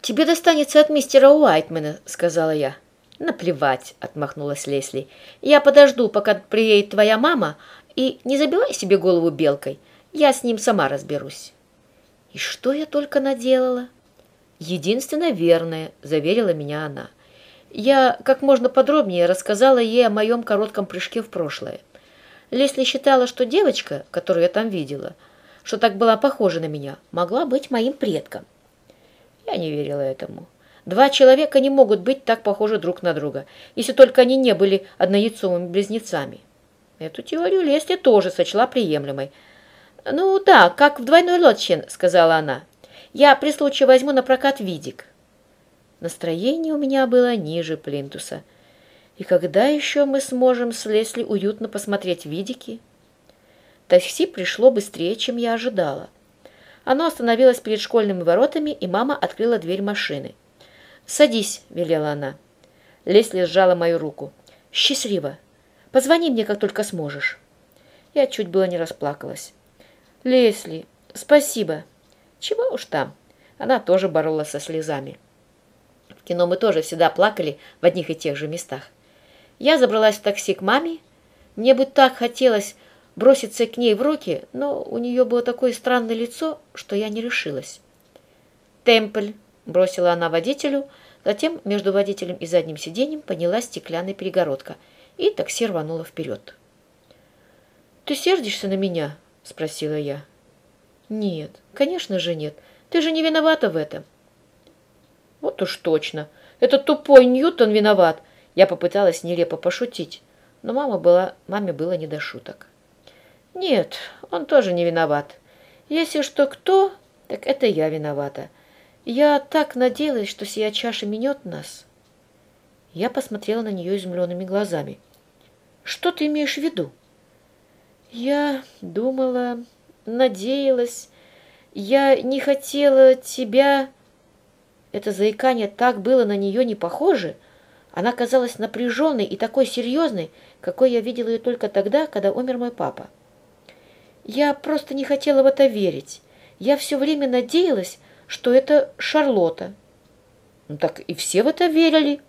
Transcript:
«Тебе достанется от мистера Уайтмена», — сказала я. «Наплевать», — отмахнулась Лесли. «Я подожду, пока приедет твоя мама, и не забивай себе голову белкой. Я с ним сама разберусь». И что я только наделала? Единственно верное, заверила меня она. Я как можно подробнее рассказала ей о моем коротком прыжке в прошлое. Лесли считала, что девочка, которую я там видела, что так была похожа на меня, могла быть моим предком. Я не верила этому. Два человека не могут быть так похожи друг на друга, если только они не были однояйцовыми близнецами. Эту теорию Лесли тоже сочла приемлемой. «Ну да, как в двойной лодче», — сказала она. «Я при случае возьму на прокат видик». Настроение у меня было ниже плинтуса. И когда еще мы сможем с Лесли уютно посмотреть видики? Такси пришло быстрее, чем я ожидала. Оно остановилось перед школьными воротами, и мама открыла дверь машины. «Садись», — велела она. Лесли сжала мою руку. «Счастливо. Позвони мне, как только сможешь». Я чуть было не расплакалась. «Лесли, спасибо». «Чего уж там». Она тоже боролась со слезами. В кино мы тоже всегда плакали в одних и тех же местах. Я забралась в такси к маме. Мне бы так хотелось броситься к ней в руки, но у нее было такое странное лицо, что я не решилась. «Темпль», — бросила она водителю, затем между водителем и задним сиденьем поднялась стеклянная перегородка, и такси рвануло вперед. «Ты сердишься на меня?» — спросила я. «Нет, конечно же нет. Ты же не виновата в этом». «Вот уж точно. Этот тупой Ньютон виноват!» Я попыталась нелепо пошутить, но мама была, маме было не до шуток. Нет, он тоже не виноват. Если что кто, так это я виновата. Я так надеялась, что сия чаша минет нас. Я посмотрела на нее изумленными глазами. Что ты имеешь в виду? Я думала, надеялась. Я не хотела тебя... Это заикание так было на нее не похоже. Она казалась напряженной и такой серьезной, какой я видела ее только тогда, когда умер мой папа. Я просто не хотела в это верить. Я все время надеялась, что это Шарлотта. Ну так и все в это верили,